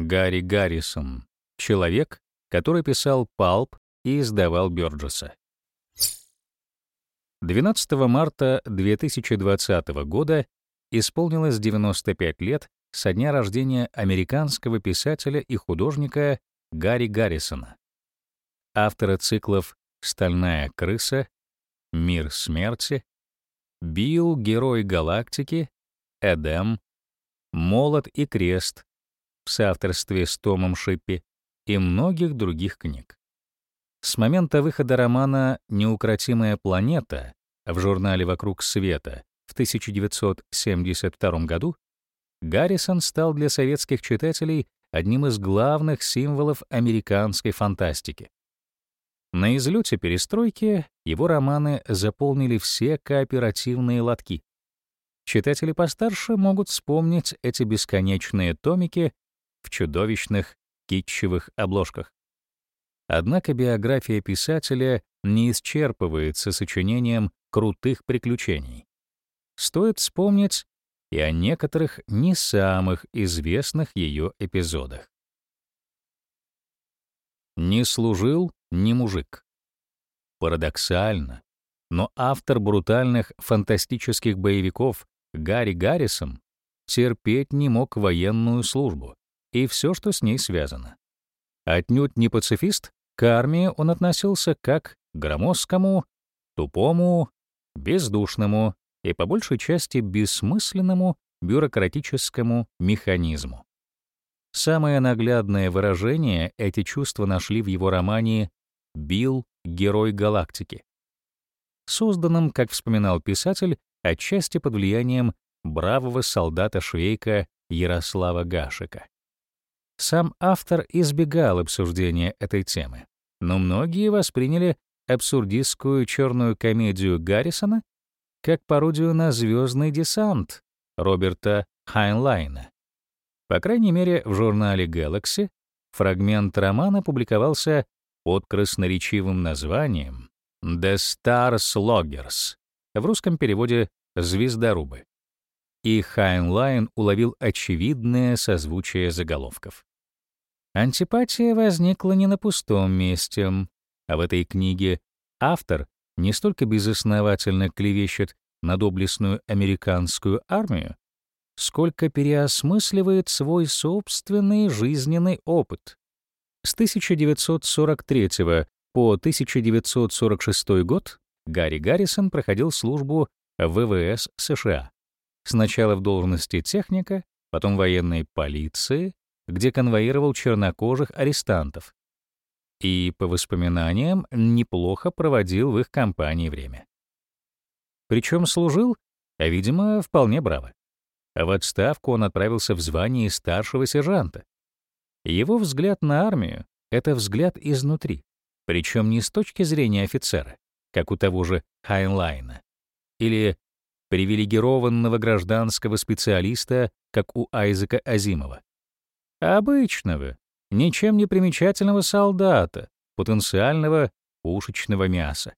Гарри Гаррисон. Человек, который писал «Палп» и издавал Бёрджеса. 12 марта 2020 года исполнилось 95 лет со дня рождения американского писателя и художника Гарри Гаррисона, автора циклов «Стальная крыса», «Мир смерти», «Билл, герой галактики», «Эдем», «Молот и крест» в соавторстве с Томом Шиппи и многих других книг. С момента выхода романа «Неукротимая планета» в журнале «Вокруг света» в 1972 году Гаррисон стал для советских читателей одним из главных символов американской фантастики. На излете перестройки его романы заполнили все кооперативные лотки. Читатели постарше могут вспомнить эти бесконечные томики в чудовищных китчевых обложках. Однако биография писателя не исчерпывается сочинением крутых приключений. Стоит вспомнить и о некоторых не самых известных ее эпизодах. Не служил ни мужик. Парадоксально, но автор брутальных фантастических боевиков Гарри Гаррисон терпеть не мог военную службу и все, что с ней связано. Отнюдь не пацифист, к армии он относился как к громоздкому, тупому, бездушному и по большей части бессмысленному бюрократическому механизму. Самое наглядное выражение эти чувства нашли в его романе «Билл. Герой галактики», созданном, как вспоминал писатель, отчасти под влиянием бравого солдата-швейка Ярослава Гашика. Сам автор избегал обсуждения этой темы, но многие восприняли абсурдистскую черную комедию Гаррисона как пародию на «Звездный десант» Роберта Хайнлайна. По крайней мере, в журнале Galaxy фрагмент романа публиковался под красноречивым названием «The Star Sloggers», в русском переводе «Звездорубы». И Хайнлайн уловил очевидное созвучие заголовков. Антипатия возникла не на пустом месте, а в этой книге автор не столько безосновательно клевещет на доблестную американскую армию, сколько переосмысливает свой собственный жизненный опыт. С 1943 по 1946 год Гарри Гаррисон проходил службу в ВВС США. Сначала в должности техника, потом военной полиции, где конвоировал чернокожих арестантов. И, по воспоминаниям, неплохо проводил в их компании время. Причем служил, а, видимо, вполне браво. В отставку он отправился в звании старшего сержанта. Его взгляд на армию — это взгляд изнутри, причем не с точки зрения офицера, как у того же Хайнлайна, или привилегированного гражданского специалиста, как у Айзека Азимова, Обычного, ничем не примечательного солдата, потенциального пушечного мяса.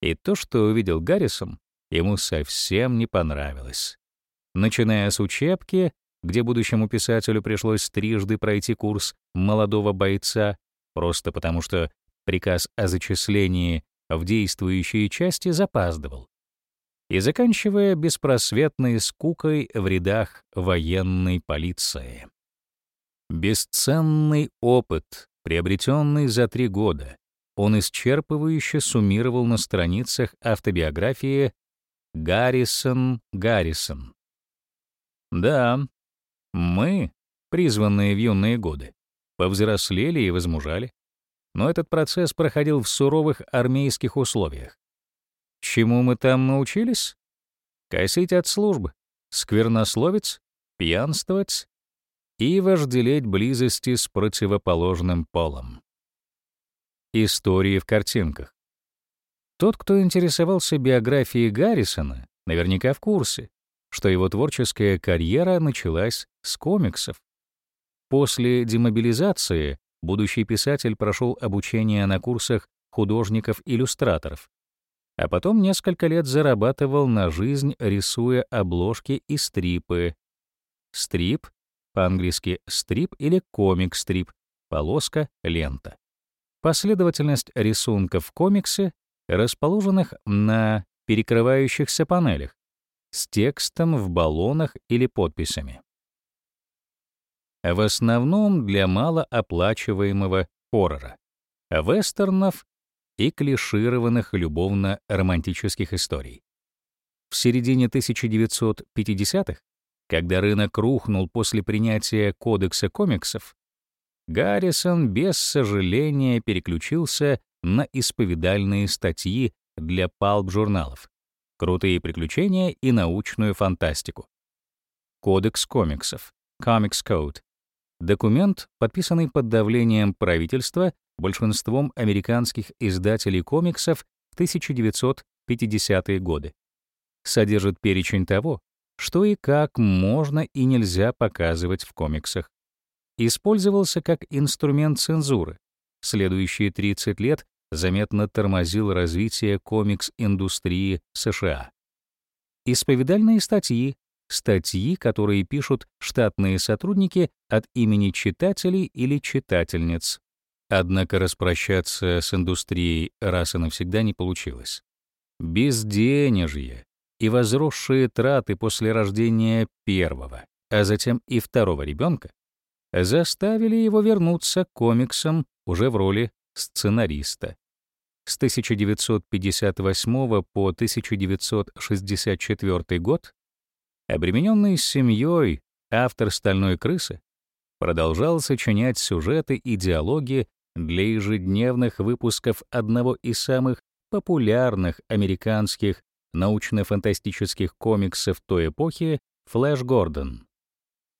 И то, что увидел Гаррисон, ему совсем не понравилось. Начиная с учебки, где будущему писателю пришлось трижды пройти курс молодого бойца, просто потому что приказ о зачислении в действующие части запаздывал, и заканчивая беспросветной скукой в рядах военной полиции. Бесценный опыт, приобретенный за три года, он исчерпывающе суммировал на страницах автобиографии Гаррисон Гаррисон. Да, мы, призванные в юные годы, повзрослели и возмужали, но этот процесс проходил в суровых армейских условиях. Чему мы там научились? Косить от службы, сквернословить, пьянствовать, и вожделеть близости с противоположным полом. Истории в картинках. Тот, кто интересовался биографией Гаррисона, наверняка в курсе, что его творческая карьера началась с комиксов. После демобилизации будущий писатель прошел обучение на курсах художников-иллюстраторов, а потом несколько лет зарабатывал на жизнь, рисуя обложки и стрипы. Стрип по-английски стрип или комик-стрип, полоска, лента. Последовательность рисунков в комиксе, расположенных на перекрывающихся панелях, с текстом в баллонах или подписями. В основном для малооплачиваемого хоррора, вестернов и клишированных любовно-романтических историй. В середине 1950-х, когда рынок рухнул после принятия Кодекса комиксов, Гаррисон без сожаления переключился на исповедальные статьи для палп-журналов, крутые приключения и научную фантастику. Кодекс комиксов, Comics Code, документ, подписанный под давлением правительства большинством американских издателей комиксов в 1950-е годы. Содержит перечень того, что и как можно и нельзя показывать в комиксах. Использовался как инструмент цензуры. Следующие 30 лет заметно тормозил развитие комикс-индустрии США. Исповедальные статьи, статьи, которые пишут штатные сотрудники от имени читателей или читательниц. Однако распрощаться с индустрией раз и навсегда не получилось. Безденежье и возросшие траты после рождения первого, а затем и второго ребенка заставили его вернуться к комиксам уже в роли сценариста. С 1958 по 1964 год обремененный семьей автор «Стальной крысы» продолжал сочинять сюжеты и диалоги для ежедневных выпусков одного из самых популярных американских научно-фантастических комиксов той эпохи «Флэш Гордон».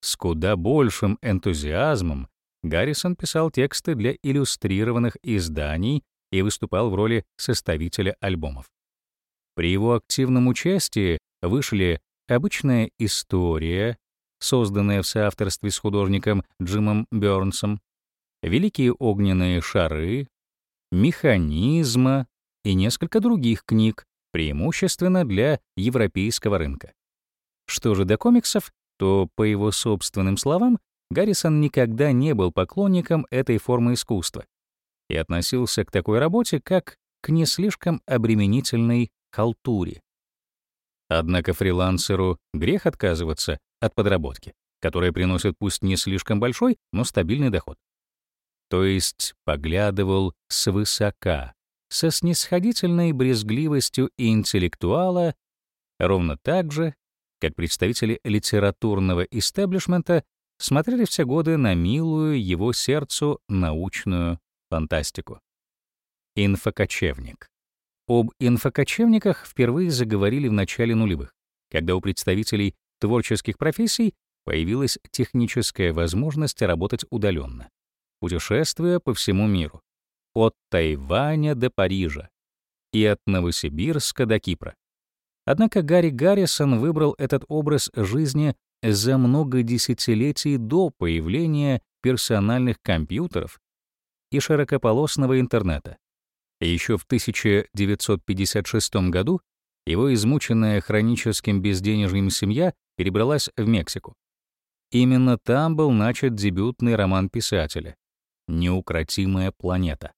С куда большим энтузиазмом Гаррисон писал тексты для иллюстрированных изданий и выступал в роли составителя альбомов. При его активном участии вышли «Обычная история», созданная в соавторстве с художником Джимом Бёрнсом, «Великие огненные шары», «Механизма» и несколько других книг, преимущественно для европейского рынка. Что же до комиксов, то, по его собственным словам, Гаррисон никогда не был поклонником этой формы искусства и относился к такой работе как к не слишком обременительной халтуре. Однако фрилансеру грех отказываться от подработки, которая приносит пусть не слишком большой, но стабильный доход. То есть поглядывал свысока, со снисходительной брезгливостью интеллектуала, ровно так же, как представители литературного истеблишмента смотрели все годы на милую его сердцу научную фантастику. Инфокочевник. Об инфокочевниках впервые заговорили в начале нулевых, когда у представителей творческих профессий появилась техническая возможность работать удаленно, путешествуя по всему миру, от Тайваня до Парижа и от Новосибирска до Кипра. Однако Гарри Гаррисон выбрал этот образ жизни за много десятилетий до появления персональных компьютеров и широкополосного интернета. Еще в 1956 году его измученная хроническим безденежьем семья перебралась в Мексику. Именно там был начат дебютный роман писателя «Неукротимая планета».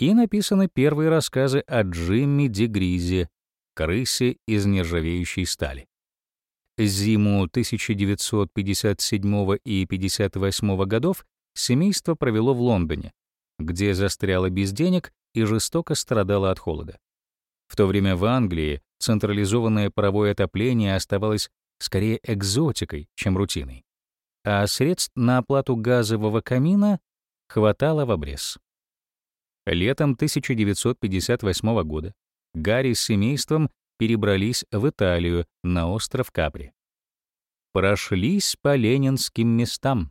И написаны первые рассказы о Джимми Дегризе, крысе из нержавеющей стали. Зиму 1957 и 1958 годов семейство провело в Лондоне, где застряло без денег и жестоко страдало от холода. В то время в Англии централизованное паровое отопление оставалось скорее экзотикой, чем рутиной, а средств на оплату газового камина хватало в обрез. Летом 1958 года Гарри с семейством перебрались в Италию на остров Капри. Прошлись по ленинским местам.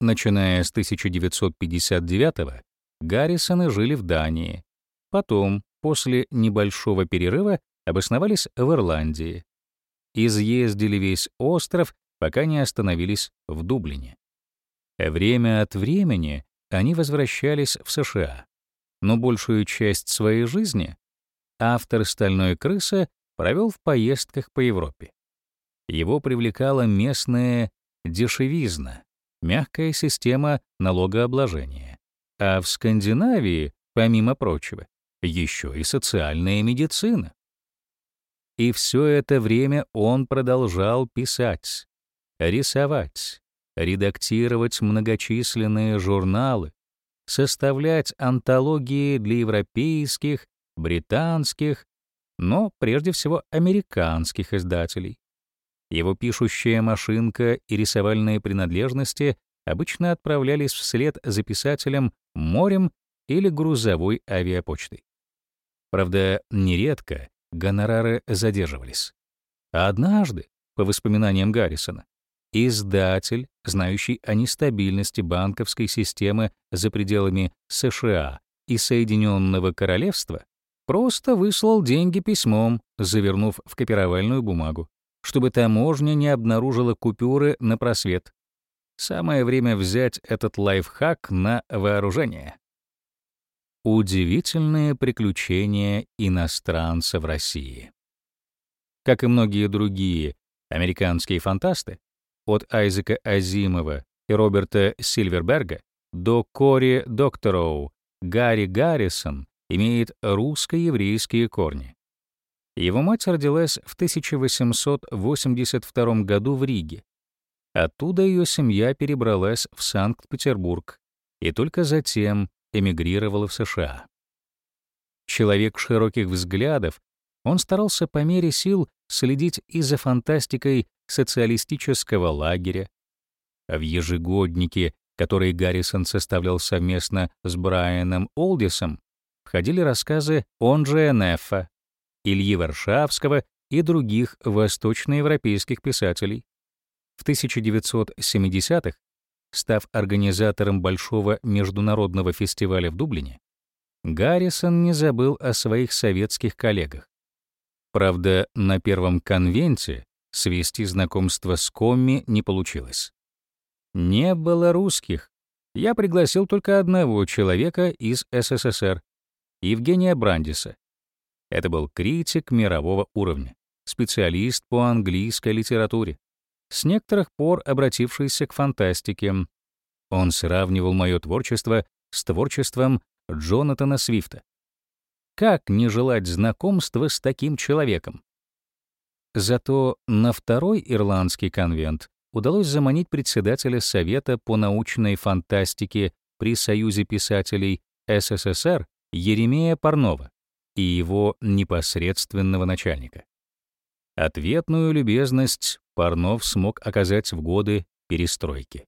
Начиная с 1959-го, Гаррисоны жили в Дании. Потом, после небольшого перерыва, обосновались в Ирландии. Изъездили весь остров, пока не остановились в Дублине. Время от времени они возвращались в США, но большую часть своей жизни автор «Стальной крысы» провел в поездках по Европе. Его привлекала местная дешевизна, мягкая система налогообложения. А в Скандинавии, помимо прочего, еще и социальная медицина. И все это время он продолжал писать, рисовать, редактировать многочисленные журналы, составлять антологии для европейских, британских, но прежде всего американских издателей. Его пишущая машинка и рисовальные принадлежности обычно отправлялись вслед за писателем морем или грузовой авиапочтой. Правда, нередко гонорары задерживались. А однажды, по воспоминаниям Гаррисона, издатель, знающий о нестабильности банковской системы за пределами США и Соединенного Королевства, просто выслал деньги письмом, завернув в копировальную бумагу, чтобы таможня не обнаружила купюры на просвет. Самое время взять этот лайфхак на вооружение. Удивительные приключения иностранца в России. Как и многие другие американские фантасты, от Айзека Азимова и Роберта Сильверберга до Кори Доктороу, Гарри Гаррисон имеет русско-еврейские корни. Его мать родилась в 1882 году в Риге. Оттуда ее семья перебралась в Санкт-Петербург и только затем эмигрировала в США. Человек широких взглядов, он старался по мере сил следить и за фантастикой социалистического лагеря. В ежегоднике, который Гаррисон составлял совместно с Брайаном Олдисом, входили рассказы Онджия Неффа, Ильи Варшавского и других восточноевропейских писателей. В 1970-х, став организатором большого международного фестиваля в Дублине, Гаррисон не забыл о своих советских коллегах. Правда, на первом конвенте свести знакомство с Комми не получилось. Не было русских. Я пригласил только одного человека из СССР, Евгения Брандиса. Это был критик мирового уровня, специалист по английской литературе, с некоторых пор обратившийся к фантастике. Он сравнивал мое творчество с творчеством Джонатана Свифта. Как не желать знакомства с таким человеком? Зато на второй ирландский конвент удалось заманить председателя Совета по научной фантастике при Союзе писателей СССР Еремея Парнова и его непосредственного начальника. Ответную любезность Парнов смог оказать в годы перестройки.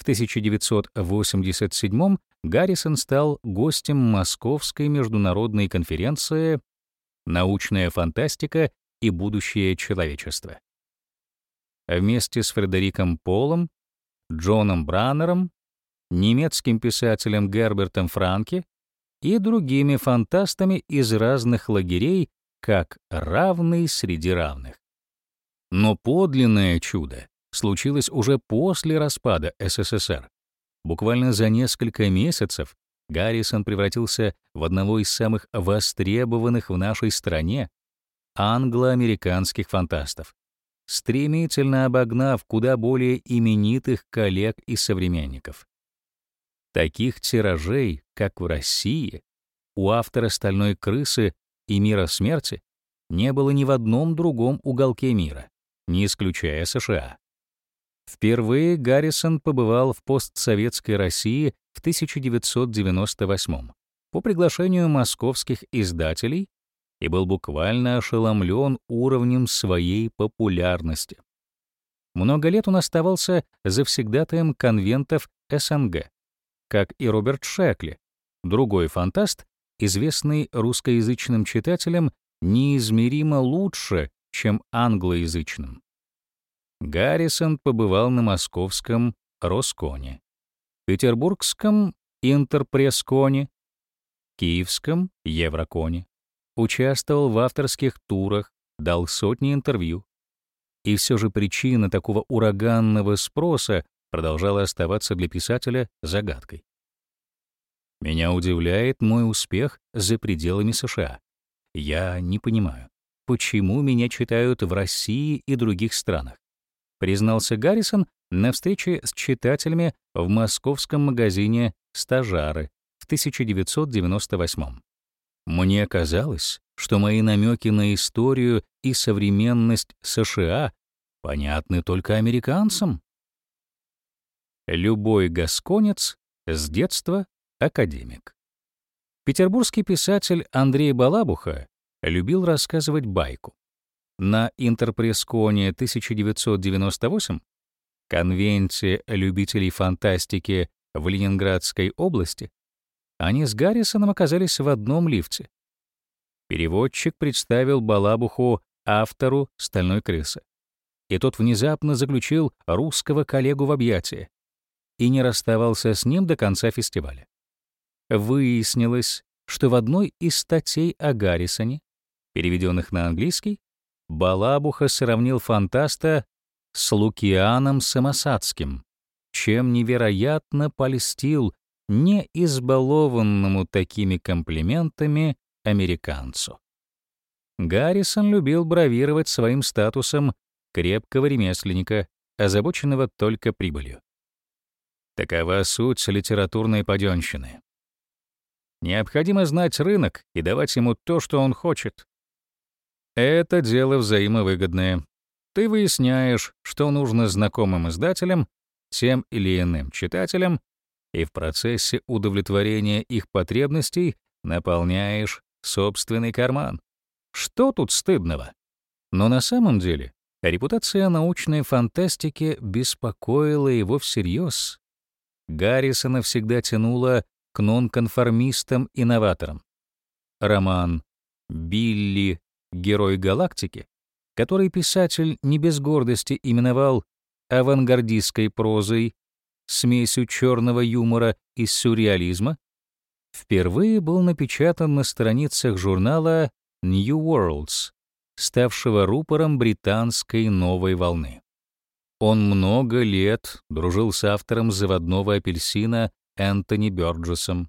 В 1987 Гаррисон стал гостем Московской международной конференции «Научная фантастика и будущее человечества». Вместе с Фредериком Полом, Джоном Браннером, немецким писателем Гербертом Франке и другими фантастами из разных лагерей, как равный среди равных. Но подлинное чудо случилось уже после распада СССР. Буквально за несколько месяцев Гаррисон превратился в одного из самых востребованных в нашей стране англо-американских фантастов, стремительно обогнав куда более именитых коллег и современников. Таких тиражей, как в России, у автора «Стальной крысы» и «Мира смерти» не было ни в одном другом уголке мира, не исключая США. Впервые Гаррисон побывал в постсоветской России в 1998 по приглашению московских издателей и был буквально ошеломлен уровнем своей популярности. Много лет он оставался завсегдатаем конвентов СНГ, как и Роберт Шекли, другой фантаст, известный русскоязычным читателям неизмеримо лучше, чем англоязычным. Гаррисон побывал на московском Росконе, петербургском Интерпрессконе, киевском Евроконе, участвовал в авторских турах, дал сотни интервью. И все же причина такого ураганного спроса продолжала оставаться для писателя загадкой. Меня удивляет мой успех за пределами США. Я не понимаю, почему меня читают в России и других странах признался Гаррисон на встрече с читателями в московском магазине «Стажары» в 1998 Мне казалось, что мои намеки на историю и современность США понятны только американцам. Любой гасконец с детства академик. Петербургский писатель Андрей Балабуха любил рассказывать байку. На Интерпрессконе 1998 конвенции любителей фантастики в Ленинградской области они с Гаррисоном оказались в одном лифте. Переводчик представил Балабуху автору «Стальной крысы». И тот внезапно заключил русского коллегу в объятия и не расставался с ним до конца фестиваля. Выяснилось, что в одной из статей о Гаррисоне, переведенных на английский, Балабуха сравнил фантаста с Лукианом Самосадским, чем невероятно польстил не избалованному такими комплиментами американцу. Гаррисон любил бравировать своим статусом крепкого ремесленника, озабоченного только прибылью. Такова суть литературной паденщины. Необходимо знать рынок и давать ему то, что он хочет. Это дело взаимовыгодное. Ты выясняешь, что нужно знакомым издателям, тем или иным читателям, и в процессе удовлетворения их потребностей наполняешь собственный карман. Что тут стыдного? Но на самом деле репутация научной фантастики беспокоила его всерьез. Гаррисона всегда тянуло к нонконформистам-инноваторам. Роман «Билли. Герой галактики», который писатель не без гордости именовал авангардистской прозой, смесью черного юмора и сюрреализма, впервые был напечатан на страницах журнала New Worlds, ставшего рупором британской новой волны. Он много лет дружил с автором «Заводного апельсина» Энтони Бёрджесом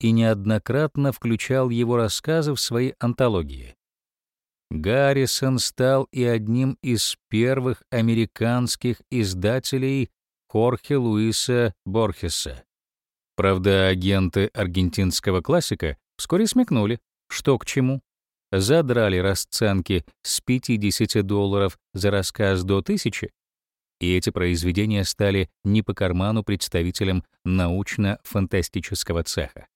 и неоднократно включал его рассказы в свои антологии. Гаррисон стал и одним из первых американских издателей Хорхе Луиса Борхеса. Правда, агенты аргентинского классика вскоре смекнули, что к чему. Задрали расценки с 50 долларов за рассказ до 1000 и эти произведения стали не по карману представителям научно-фантастического цеха.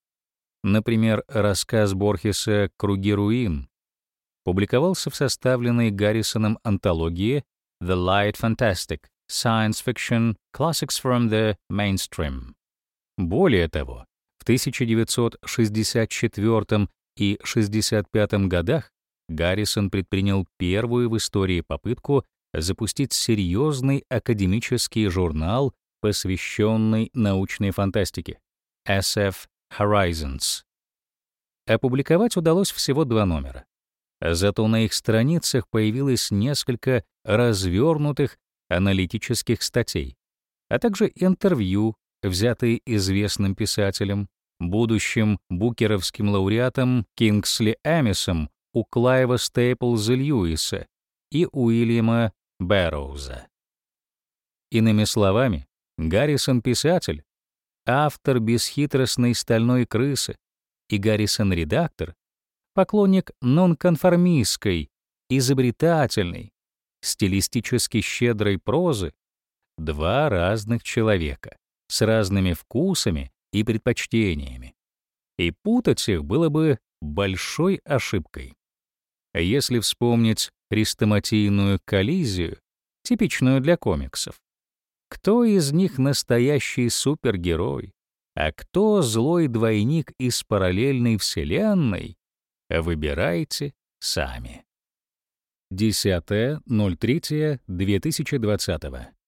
Например, рассказ Борхеса «Круги руин» публиковался в составленной Гаррисоном антологии «The Light Fantastic — Science Fiction Classics from the Mainstream». Более того, в 1964 и 65 годах Гаррисон предпринял первую в истории попытку запустить серьезный академический журнал, посвященный научной фантастике SF Horizons. Опубликовать удалось всего два номера. Зато на их страницах появилось несколько развернутых аналитических статей, а также интервью, взятые известным писателем, будущим букеровским лауреатом Кингсли Эмисом у Клайва Стейплза Льюиса и Уильяма Бэрроуза. Иными словами, Гаррисон — писатель, автор бесхитростной стальной крысы, и Гаррисон — редактор, поклонник нонконформистской, изобретательной, стилистически щедрой прозы, два разных человека с разными вкусами и предпочтениями. И путать их было бы большой ошибкой. Если вспомнить хрестоматийную коллизию, типичную для комиксов. Кто из них настоящий супергерой, а кто злой двойник из параллельной вселенной, выбирайте сами. 10.03.2020